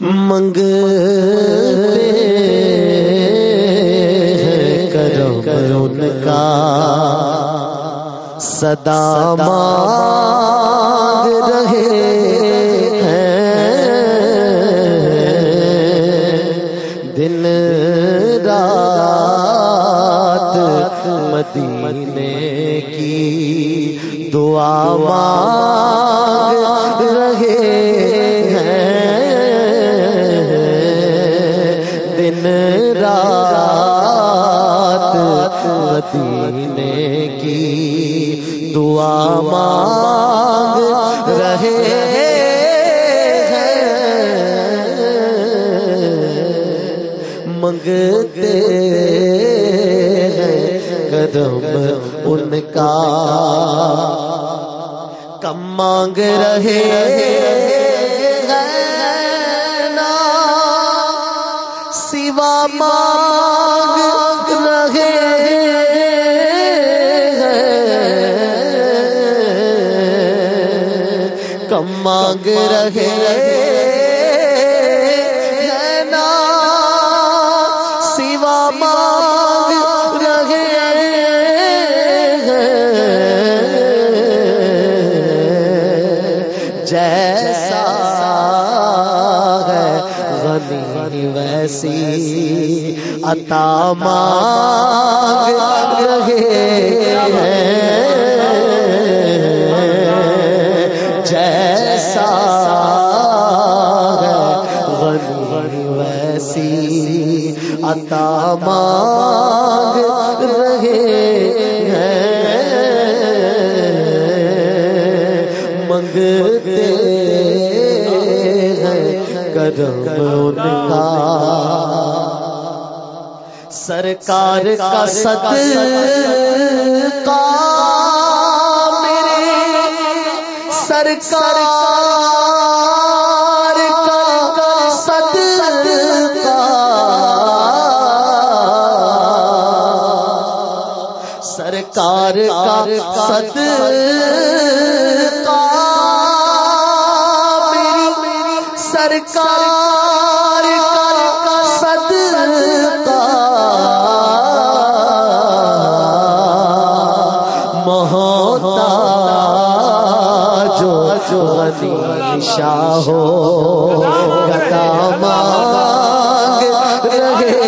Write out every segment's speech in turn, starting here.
منگ کرو کرو کا۔ صدا مانگ رہے دن رات مدینے کی دعا مانگ مدینے کی دعا مانگ رہے ہیں۔ منگتے ہیں قدم ان کا۔ کم مانگ رہے ہیں سوا مانگ ہیں مانگ رہے ہیں نا، سوا مانگ رہے ہیں۔ جیسا ہے غنی ویسی عطا مانگ جیسا غنی ویسی عطا مانگ رہے ہیں۔ منگتے ہیں کرم ان کا سرکار کا صدقہ۔ سرکار کا صدقہ سرکار کا صدقہ میری سرکار کا صدقہ۔ مہوتا غنی شاہ ہو، گدا مانگ رہے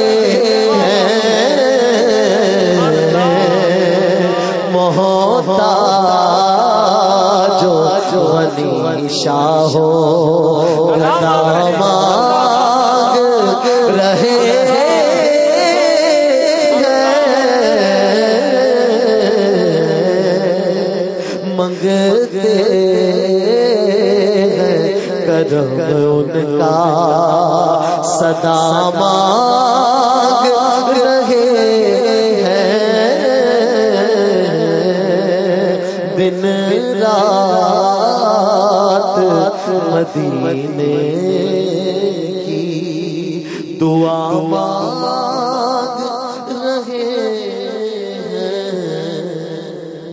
ہیں۔ مہوتا جو جو غنی شاہ ہو، گدا مانگ رہے کرم ان کا صدا مانگ رہے ہیں۔ دن رات مدینے کی دعا مانگ